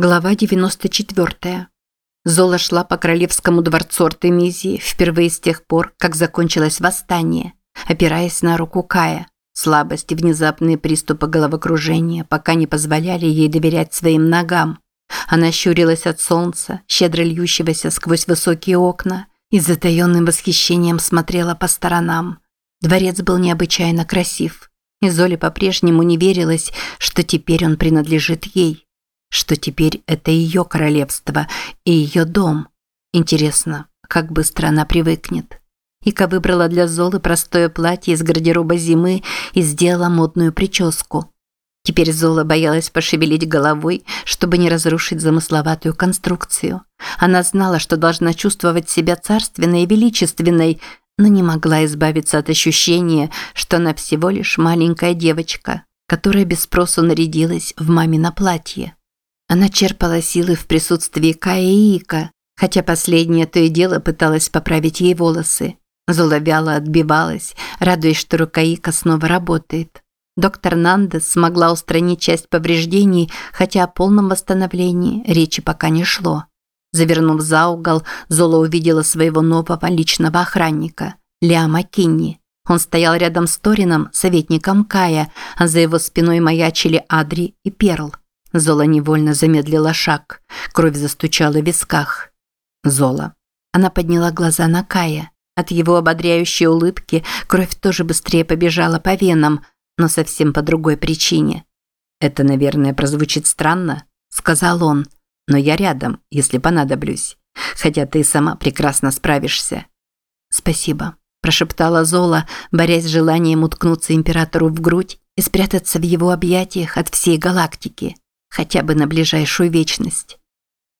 Глава 94. Зола шла по королевскому дворцу Артемизии впервые с тех пор, как закончилось восстание, опираясь на руку Кая. Слабость и внезапные приступы головокружения пока не позволяли ей доверять своим ногам. Она щурилась от солнца, щедро льющегося сквозь высокие окна, и с затаенным восхищением смотрела по сторонам. Дворец был необычайно красив, и Золе по-прежнему не верилось, что теперь он принадлежит ей что теперь это ее королевство и ее дом. Интересно, как быстро она привыкнет. Ика выбрала для Золы простое платье из гардероба зимы и сделала модную прическу. Теперь Зола боялась пошевелить головой, чтобы не разрушить замысловатую конструкцию. Она знала, что должна чувствовать себя царственной и величественной, но не могла избавиться от ощущения, что она всего лишь маленькая девочка, которая без спросу нарядилась в мамино платье. Она черпала силы в присутствии Кая и Ика, хотя последняя то и дело пыталась поправить ей волосы. Зола вяло отбивалась, радуясь, что рука Ика снова работает. Доктор Нандес смогла устранить часть повреждений, хотя о полном восстановлении речи пока не шло. Завернув за угол, Зола увидела своего нового личного охранника – Лиама Кинни. Он стоял рядом с Торином, советником Кая, а за его спиной маячили Адри и Перл. Зола невольно замедлила шаг. Кровь застучала в висках. Зола. Она подняла глаза на Кая. От его ободряющей улыбки кровь тоже быстрее побежала по венам, но совсем по другой причине. «Это, наверное, прозвучит странно», – сказал он. «Но я рядом, если понадоблюсь. Хотя ты сама прекрасно справишься». «Спасибо», – прошептала Зола, борясь с желанием уткнуться императору в грудь и спрятаться в его объятиях от всей галактики хотя бы на ближайшую вечность.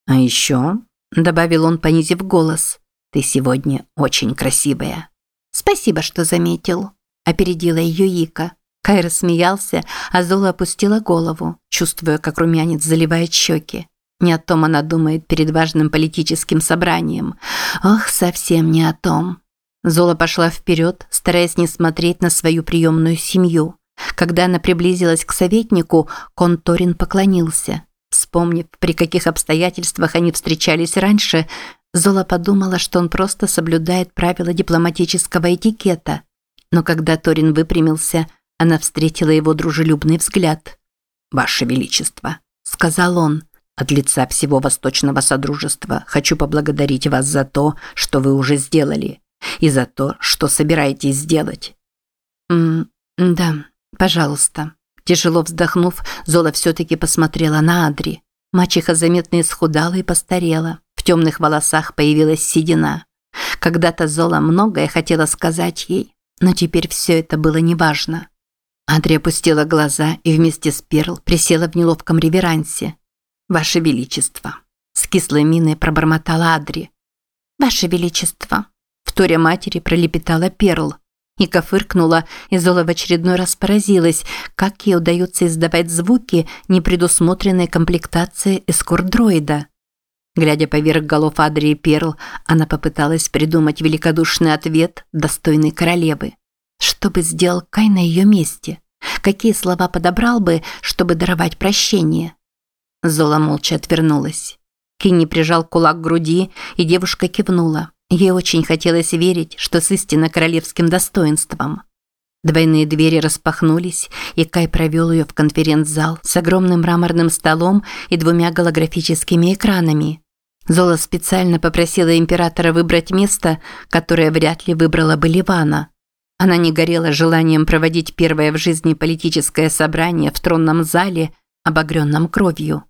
А еще, добавил он, понизив голос, ты сегодня очень красивая. Спасибо, что заметил, опередила ее Ика. Кайра смеялся, а Зола опустила голову, чувствуя, как румянец заливает щеки. Не о том она думает перед важным политическим собранием. Ох, совсем не о том. Зола пошла вперед, стараясь не смотреть на свою приемную семью. Когда она приблизилась к советнику, Конторин поклонился. Вспомнив, при каких обстоятельствах они встречались раньше, Зола подумала, что он просто соблюдает правила дипломатического этикета. Но когда Торин выпрямился, она встретила его дружелюбный взгляд. «Ваше Величество», – сказал он, – «от лица всего Восточного Содружества хочу поблагодарить вас за то, что вы уже сделали, и за то, что собираетесь сделать». «М да, «Пожалуйста». Тяжело вздохнув, Зола все-таки посмотрела на Адри. Мачеха заметно исхудала и постарела. В темных волосах появилась седина. Когда-то Зола многое хотела сказать ей, но теперь все это было неважно. Адри опустила глаза и вместе с Перл присела в неловком реверансе. «Ваше Величество!» С кислой миной пробормотала Адри. «Ваше Величество!» Вторя матери пролепетала Перл – Ика фыркнула, и Зола в очередной раз поразилась, как ей удается издавать звуки, не предусмотренной комплектацией эскорт-дроида. Глядя поверх голов Адри и Перл, она попыталась придумать великодушный ответ, достойный королевы. Что бы сделал Кай на ее месте? Какие слова подобрал бы, чтобы даровать прощение? Зола молча отвернулась. Кинни прижал кулак к груди, и девушка кивнула. Ей очень хотелось верить, что с истинно королевским достоинством. Двойные двери распахнулись, и Кай провел ее в конференц-зал с огромным мраморным столом и двумя голографическими экранами. Зола специально попросила императора выбрать место, которое вряд ли выбрала бы Ливана. Она не горела желанием проводить первое в жизни политическое собрание в тронном зале, обогренном кровью.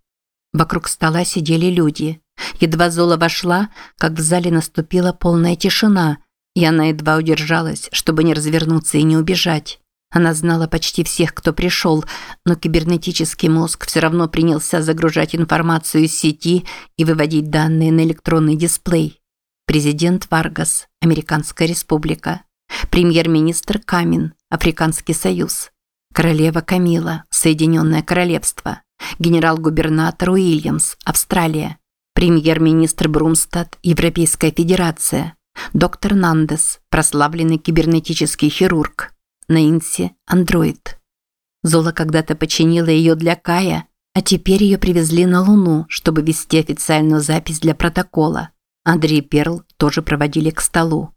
Вокруг стола сидели люди. Едва Зола вошла, как в зале наступила полная тишина, и она едва удержалась, чтобы не развернуться и не убежать. Она знала почти всех, кто пришел, но кибернетический мозг все равно принялся загружать информацию из сети и выводить данные на электронный дисплей. Президент Варгас, Американская республика. Премьер-министр Камин, Африканский союз. Королева Камила, Соединенное королевство. Генерал-губернатор Уильямс, Австралия премьер-министр Брумстад, Европейская Федерация, доктор Нандес, прославленный кибернетический хирург, Нэнси, андроид. Зола когда-то починила ее для Кая, А теперь ее привезли на Луну, чтобы вести официальную запись для протокола. Андрей Перл тоже проводили к столу.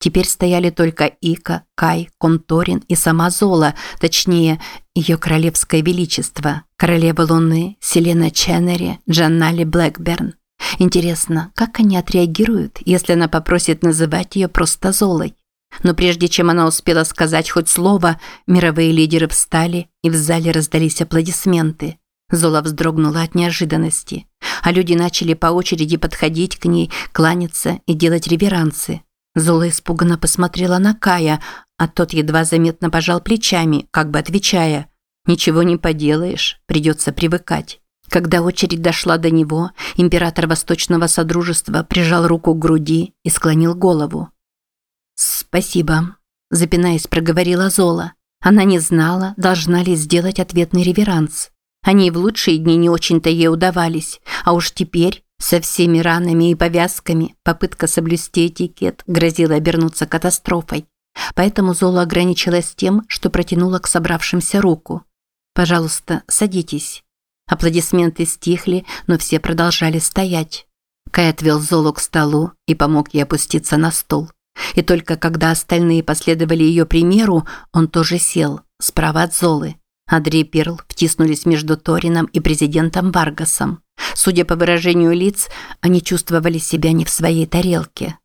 Теперь стояли только Ика, Кай, Конторин и сама Зола, точнее, ее королевское величество, королева Луны, Селена Ченнери, Джаннали Блэкберн. Интересно, как они отреагируют, если она попросит называть ее просто Золой? Но прежде чем она успела сказать хоть слово, мировые лидеры встали, и в зале раздались аплодисменты. Зола вздрогнула от неожиданности, а люди начали по очереди подходить к ней, кланяться и делать реверансы. Зола испуганно посмотрела на Кая, а тот едва заметно пожал плечами, как бы отвечая «Ничего не поделаешь, придется привыкать». Когда очередь дошла до него, император Восточного Содружества прижал руку к груди и склонил голову. «Спасибо», – запинаясь, проговорила Зола. Она не знала, должна ли сделать ответный реверанс. Они в лучшие дни не очень-то ей удавались, а уж теперь со всеми ранами и повязками попытка соблюсти этикет грозила обернуться катастрофой. Поэтому Зола ограничилась тем, что протянула к собравшимся руку. «Пожалуйста, садитесь». Аплодисменты стихли, но все продолжали стоять. Кай отвел Золу к столу и помог ей опуститься на стол. И только когда остальные последовали ее примеру, он тоже сел, справа от Золы. Андрей и Перл втиснулись между Торином и президентом Варгасом. Судя по выражению лиц, они чувствовали себя не в своей тарелке.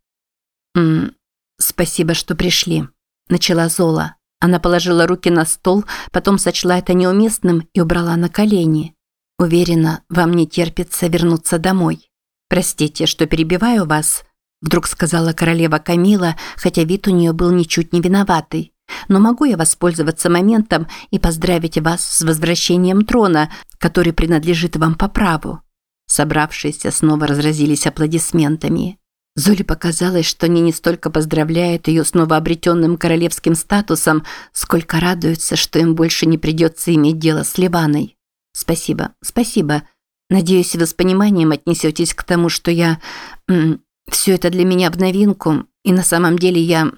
«М «Спасибо, что пришли», – начала Зола. Она положила руки на стол, потом сочла это неуместным и убрала на колени. «Уверена, вам не терпится вернуться домой. Простите, что перебиваю вас», – вдруг сказала королева Камила, хотя вид у нее был ничуть не виноватый. Но могу я воспользоваться моментом и поздравить вас с возвращением трона, который принадлежит вам по праву?» Собравшиеся снова разразились аплодисментами. Золе показалось, что они не столько поздравляют ее с новообретенным королевским статусом, сколько радуются, что им больше не придется иметь дело с Ливаной. «Спасибо, спасибо. Надеюсь, вы с пониманием отнесетесь к тому, что я... Все это для меня в новинку, и на самом деле я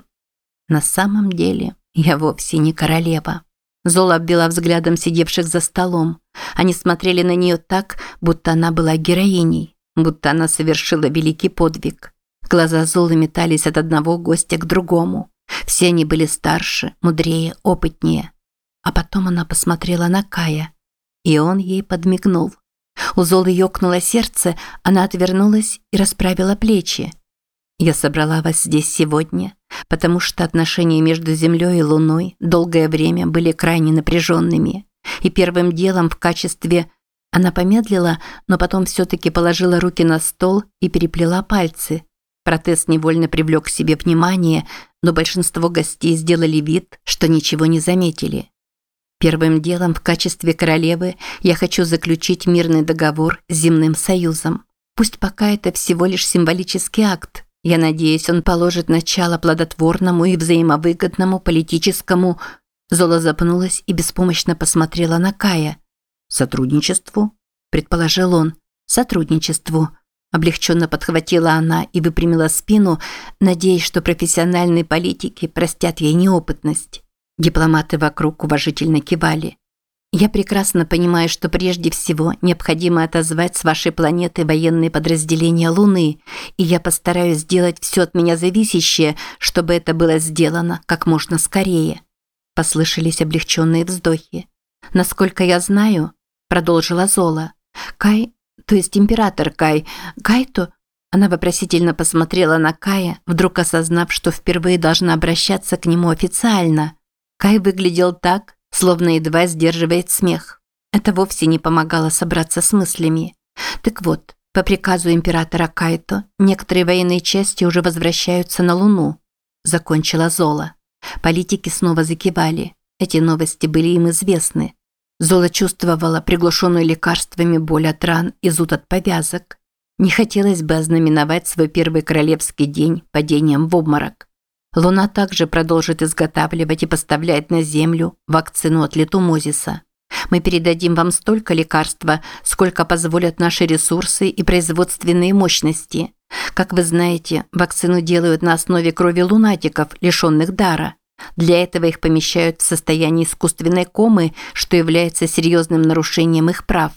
на самом деле я вовсе не королева. Зола обвела взглядом сидевших за столом. Они смотрели на нее так, будто она была героиней, будто она совершила великий подвиг. Глаза Золы метались от одного гостя к другому. Все они были старше, мудрее, опытнее. А потом она посмотрела на Кая, и он ей подмигнул. У Золы ёкнуло сердце, она отвернулась и расправила плечи. «Я собрала вас здесь сегодня, потому что отношения между Землей и Луной долгое время были крайне напряженными. И первым делом в качестве... Она помедлила, но потом все-таки положила руки на стол и переплела пальцы. Протез невольно привлек к себе внимание, но большинство гостей сделали вид, что ничего не заметили. Первым делом в качестве королевы я хочу заключить мирный договор с Земным Союзом. Пусть пока это всего лишь символический акт, я надеюсь, он положит начало плодотворному и взаимовыгодному политическому... Зола запнулась и беспомощно посмотрела на Кая. «Сотрудничеству?» – предположил он. «Сотрудничеству». Облегченно подхватила она и выпрямила спину, надеясь, что профессиональные политики простят ей неопытность. Дипломаты вокруг уважительно кивали. Я прекрасно понимаю, что прежде всего необходимо отозвать с вашей планеты военные подразделения Луны, и я постараюсь сделать все от меня зависящее, чтобы это было сделано как можно скорее. Послышались облегченные вздохи. Насколько я знаю, продолжила Зола, Кай, то есть император Кай, Кайто, она вопросительно посмотрела на Кая, вдруг осознав, что впервые должна обращаться к нему официально. Кай выглядел так, словно едва сдерживает смех. Это вовсе не помогало собраться с мыслями. Так вот, по приказу императора Кайто, некоторые военные части уже возвращаются на Луну. Закончила Зола. Политики снова закивали. Эти новости были им известны. Зола чувствовала приглушенную лекарствами боль от ран и зуд от повязок. Не хотелось бы ознаменовать свой первый королевский день падением в обморок. Луна также продолжит изготавливать и поставлять на Землю вакцину от летумозиса. Мы передадим вам столько лекарства, сколько позволят наши ресурсы и производственные мощности. Как вы знаете, вакцину делают на основе крови лунатиков, лишенных дара. Для этого их помещают в состояние искусственной комы, что является серьезным нарушением их прав.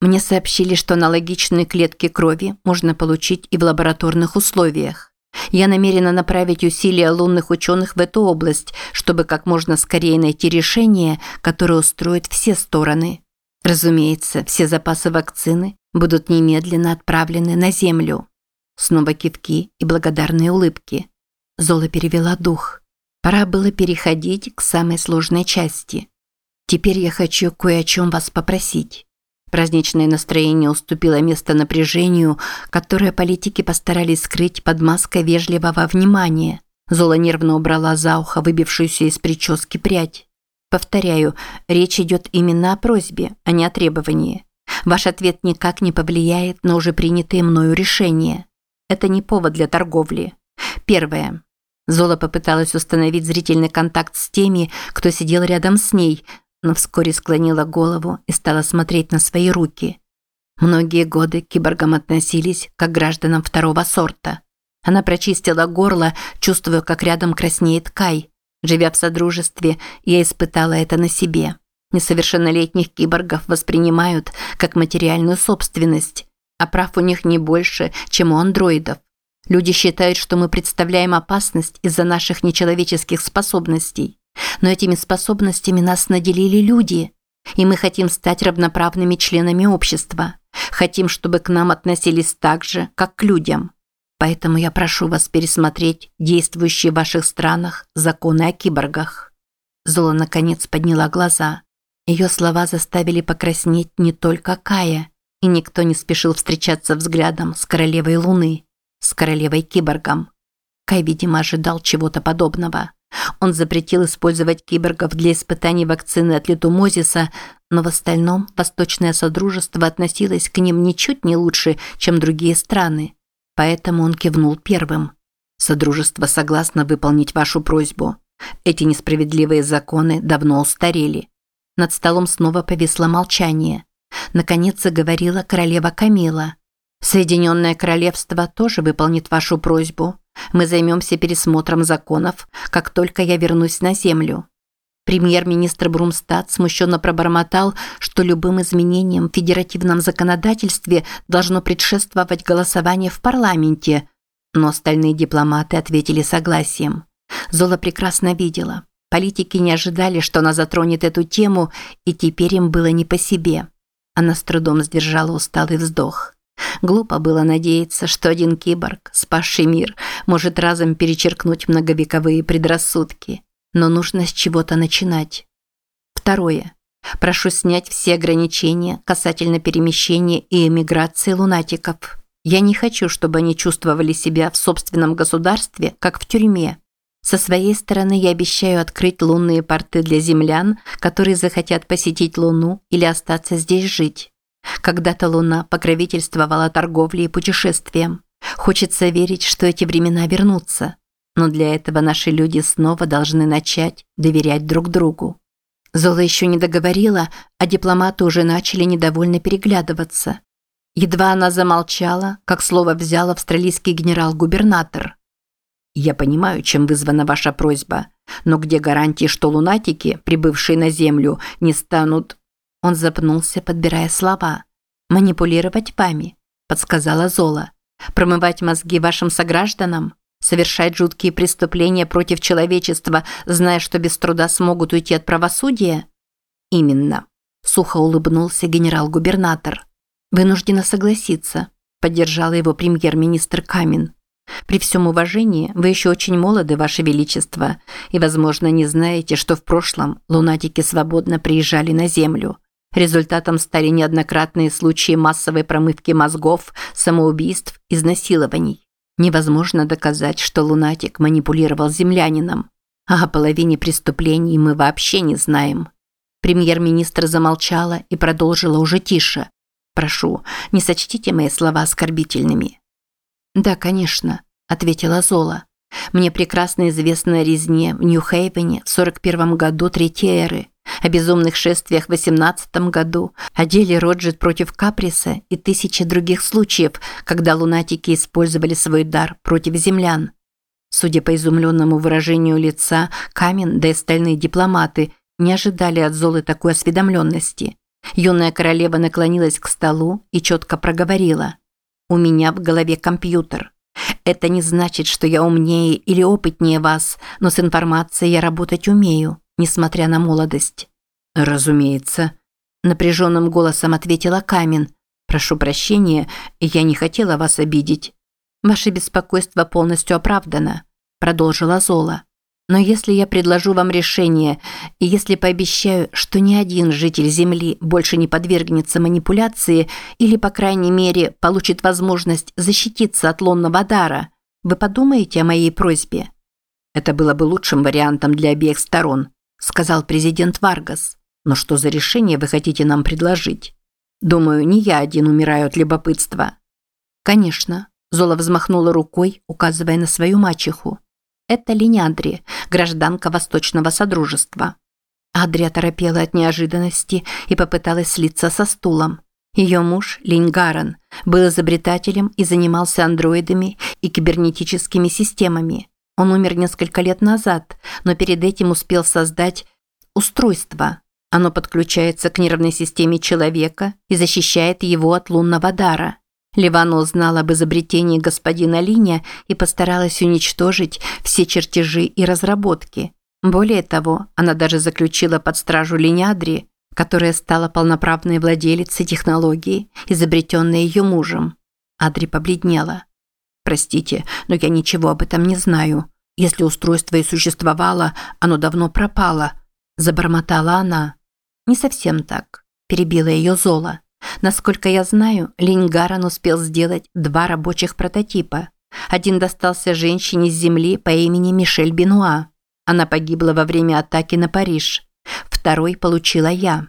Мне сообщили, что аналогичные клетки крови можно получить и в лабораторных условиях. Я намерена направить усилия лунных ученых в эту область, чтобы как можно скорее найти решение, которое устроит все стороны. Разумеется, все запасы вакцины будут немедленно отправлены на Землю. Снова кивки и благодарные улыбки. Зола перевела дух. Пора было переходить к самой сложной части. Теперь я хочу кое о чем вас попросить. Праздничное настроение уступило место напряжению, которое политики постарались скрыть под маской вежливого внимания. Зола нервно убрала за ухо выбившуюся из прически прядь. Повторяю, речь идет именно о просьбе, а не о требовании. Ваш ответ никак не повлияет на уже принятые мною решения. Это не повод для торговли. Первое. Зола попыталась установить зрительный контакт с теми, кто сидел рядом с ней, но вскоре склонила голову и стала смотреть на свои руки. Многие годы к киборгам относились как к гражданам второго сорта. Она прочистила горло, чувствуя, как рядом краснеет Кай. Живя в содружестве, я испытала это на себе. Несовершеннолетних киборгов воспринимают как материальную собственность, а прав у них не больше, чем у андроидов. Люди считают, что мы представляем опасность из-за наших нечеловеческих способностей. Но этими способностями нас наделили люди, и мы хотим стать равноправными членами общества. Хотим, чтобы к нам относились так же, как к людям. Поэтому я прошу вас пересмотреть действующие в ваших странах законы о киборгах. Зола наконец подняла глаза. Ее слова заставили покраснеть не только Кая, и никто не спешил встречаться взглядом с королевой Луны, с королевой киборгом. Кай, видимо, ожидал чего-то подобного. Он запретил использовать киборгов для испытаний вакцины от литумозиса, но в остальном Восточное Содружество относилось к ним ничуть не лучше, чем другие страны. Поэтому он кивнул первым. Содружество согласно выполнить вашу просьбу. Эти несправедливые законы давно устарели. Над столом снова повисло молчание. Наконец заговорила королева Камила. Соединенное Королевство тоже выполнит вашу просьбу. Мы займемся пересмотром законов, как только я вернусь на землю. Премьер-министр Брумстад смущенно пробормотал, что любым изменениям в федеративном законодательстве должно предшествовать голосование в парламенте, но остальные дипломаты ответили согласием. Зола прекрасно видела. Политики не ожидали, что она затронет эту тему, и теперь им было не по себе. Она с трудом сдержала усталый вздох. Глупо было надеяться, что один киборг, спасший мир, может разом перечеркнуть многовековые предрассудки. Но нужно с чего-то начинать. Второе. Прошу снять все ограничения касательно перемещения и эмиграции лунатиков. Я не хочу, чтобы они чувствовали себя в собственном государстве, как в тюрьме. Со своей стороны я обещаю открыть лунные порты для землян, которые захотят посетить Луну или остаться здесь жить. Когда-то Луна покровительствовала торговле и путешествиям. Хочется верить, что эти времена вернутся. Но для этого наши люди снова должны начать доверять друг другу. Зола еще не договорила, а дипломаты уже начали недовольно переглядываться. Едва она замолчала, как слово взял австралийский генерал-губернатор. «Я понимаю, чем вызвана ваша просьба, но где гарантии, что лунатики, прибывшие на Землю, не станут он запнулся, подбирая слова. «Манипулировать вами», – подсказала Зола. «Промывать мозги вашим согражданам? Совершать жуткие преступления против человечества, зная, что без труда смогут уйти от правосудия?» «Именно», – сухо улыбнулся генерал-губернатор. «Вынуждена согласиться», – поддержала его премьер-министр Камин. При всем уважении, вы еще очень молоды, Ваше Величество, и, возможно, не знаете, что в прошлом лунатики свободно приезжали на Землю. Результатом стали неоднократные случаи массовой промывки мозгов, самоубийств, изнасилований. Невозможно доказать, что лунатик манипулировал землянином. А о половине преступлений мы вообще не знаем. Премьер-министр замолчала и продолжила уже тише. «Прошу, не сочтите мои слова оскорбительными». «Да, конечно», – ответила Зола. «Мне прекрасно известно о резне в Нью-Хейвене в 41 году Третьей эры о безумных шествиях в 18 году, о деле Роджет против Каприса и тысячи других случаев, когда лунатики использовали свой дар против землян. Судя по изумленному выражению лица, Камен да и остальные дипломаты не ожидали от Золы такой осведомленности. Юная королева наклонилась к столу и четко проговорила. «У меня в голове компьютер. Это не значит, что я умнее или опытнее вас, но с информацией я работать умею, несмотря на молодость». «Разумеется», – напряженным голосом ответила Камин. «Прошу прощения, я не хотела вас обидеть». «Ваше беспокойство полностью оправдано», – продолжила Зола. «Но если я предложу вам решение, и если пообещаю, что ни один житель Земли больше не подвергнется манипуляции или, по крайней мере, получит возможность защититься от лунного дара, вы подумаете о моей просьбе?» «Это было бы лучшим вариантом для обеих сторон», – сказал президент Варгас. «Но что за решение вы хотите нам предложить? Думаю, не я один умираю от любопытства». «Конечно», Зола взмахнула рукой, указывая на свою мачеху. «Это Линядри, гражданка Восточного Содружества». Адрия торопела от неожиданности и попыталась слиться со стулом. Ее муж, Линь Гарен, был изобретателем и занимался андроидами и кибернетическими системами. Он умер несколько лет назад, но перед этим успел создать устройство. Оно подключается к нервной системе человека и защищает его от лунного дара – Ливана узнала об изобретении господина Линя и постаралась уничтожить все чертежи и разработки. Более того, она даже заключила под стражу Линядри, которая стала полноправной владелицей технологии, изобретенной ее мужем. Адри побледнела. «Простите, но я ничего об этом не знаю. Если устройство и существовало, оно давно пропало», – забормотала она. «Не совсем так», – перебила ее Зола. Насколько я знаю, Лингаран успел сделать два рабочих прототипа. Один достался женщине с земли по имени Мишель Бенуа. Она погибла во время атаки на Париж. Второй получила я.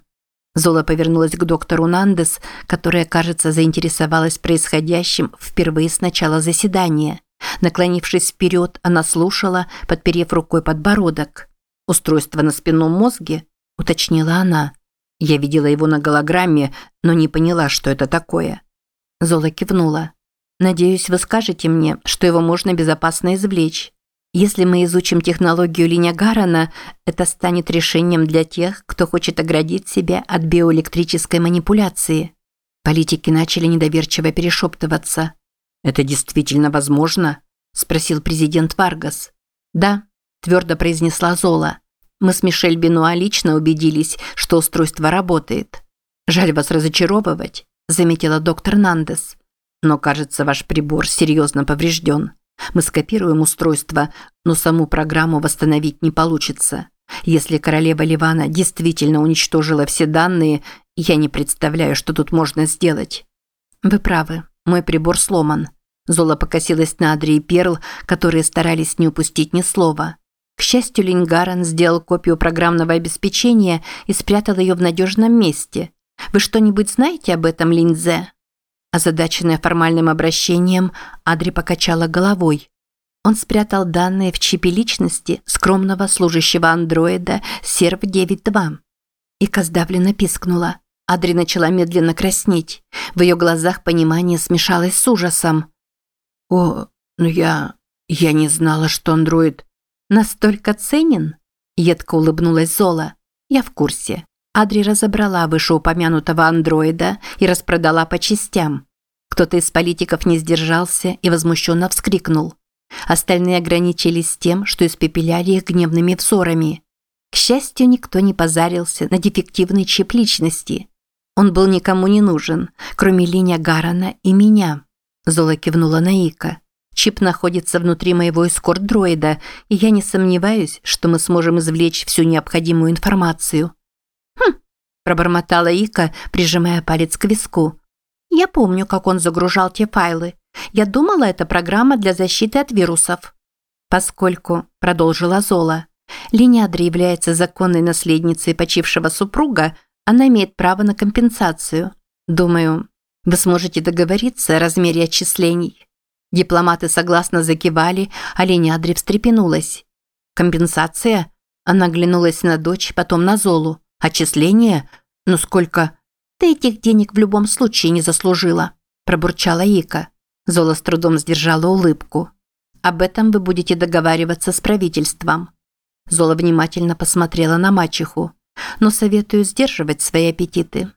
Зола повернулась к доктору Нандес, которая, кажется, заинтересовалась происходящим впервые с начала заседания. Наклонившись вперед, она слушала, подперев рукой подбородок. «Устройство на спинном мозге?» – уточнила она. Я видела его на голограмме, но не поняла, что это такое. Зола кивнула. Надеюсь, вы скажете мне, что его можно безопасно извлечь. Если мы изучим технологию Линя Гарана, это станет решением для тех, кто хочет оградить себя от биоэлектрической манипуляции. Политики начали недоверчиво перешептываться. «Это действительно возможно?» – спросил президент Варгас. «Да», – твердо произнесла Зола. Мы с Мишель Бенуа лично убедились, что устройство работает. Жаль вас разочаровывать, заметила доктор Нандес. Но, кажется, ваш прибор серьезно поврежден. Мы скопируем устройство, но саму программу восстановить не получится. Если королева Ливана действительно уничтожила все данные, я не представляю, что тут можно сделать. Вы правы, мой прибор сломан. Зола покосилась на Адри и Перл, которые старались не упустить ни слова. К счастью, Лингарен сделал копию программного обеспечения и спрятал ее в надежном месте. Вы что-нибудь знаете об этом, Линзе? Озадаченная формальным обращением, Адри покачала головой. Он спрятал данные в чипе личности скромного служащего андроида Серв-9-2. Ика сдавленно пискнула. Адри начала медленно краснеть. В ее глазах понимание смешалось с ужасом. «О, ну я... я не знала, что андроид...» «Настолько ценен?» – едко улыбнулась Зола. «Я в курсе. Адри разобрала вышеупомянутого андроида и распродала по частям. Кто-то из политиков не сдержался и возмущенно вскрикнул. Остальные ограничились тем, что испепеляли их гневными взорами. К счастью, никто не позарился на дефективный чип личности. Он был никому не нужен, кроме Линя Гарана и меня. Зола кивнула на Ика. Чип находится внутри моего эскорт-дроида, и я не сомневаюсь, что мы сможем извлечь всю необходимую информацию. Хм, пробормотала Ика, прижимая палец к виску. Я помню, как он загружал те файлы. Я думала, это программа для защиты от вирусов. Поскольку, продолжила Зола, Линядра является законной наследницей почившего супруга, она имеет право на компенсацию. Думаю, вы сможете договориться о размере отчислений. Дипломаты согласно закивали, а Ленядри встрепенулась. «Компенсация?» Она оглянулась на дочь, потом на Золу. «Отчисление? Ну сколько?» «Ты этих денег в любом случае не заслужила», – пробурчала Ика. Зола с трудом сдержала улыбку. «Об этом вы будете договариваться с правительством». Зола внимательно посмотрела на мачеху. «Но советую сдерживать свои аппетиты.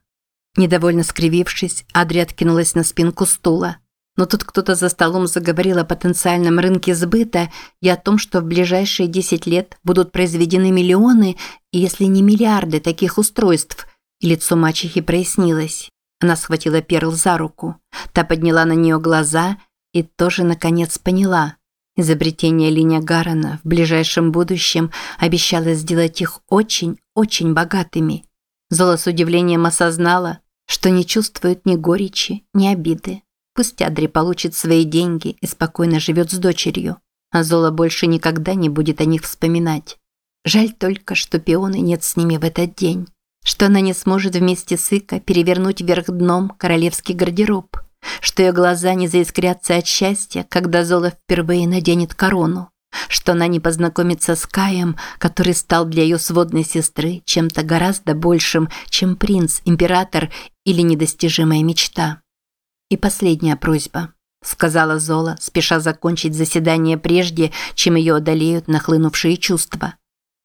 Недовольно скривившись, Адри откинулась на спинку стула. Но тут кто-то за столом заговорил о потенциальном рынке сбыта и о том, что в ближайшие 10 лет будут произведены миллионы, если не миллиарды таких устройств. И лицо мачехи прояснилось. Она схватила Перл за руку. Та подняла на нее глаза и тоже, наконец, поняла. Изобретение Линя Гарана в ближайшем будущем обещало сделать их очень-очень богатыми. Зола с удивлением осознала, что не чувствует ни горечи, ни обиды. Пусть Адри получит свои деньги и спокойно живет с дочерью, а Зола больше никогда не будет о них вспоминать. Жаль только, что пионы нет с ними в этот день, что она не сможет вместе с Ика перевернуть вверх дном королевский гардероб, что ее глаза не заискрятся от счастья, когда Зола впервые наденет корону, что она не познакомится с Каем, который стал для ее сводной сестры чем-то гораздо большим, чем принц, император или недостижимая мечта. «И последняя просьба», – сказала Зола, спеша закончить заседание прежде, чем ее одолеют нахлынувшие чувства.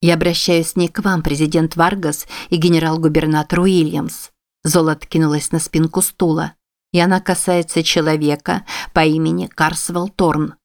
«Я обращаюсь не к вам, президент Варгас и генерал-губернатор Уильямс». Зола откинулась на спинку стула. «И она касается человека по имени Карсвелл Торн.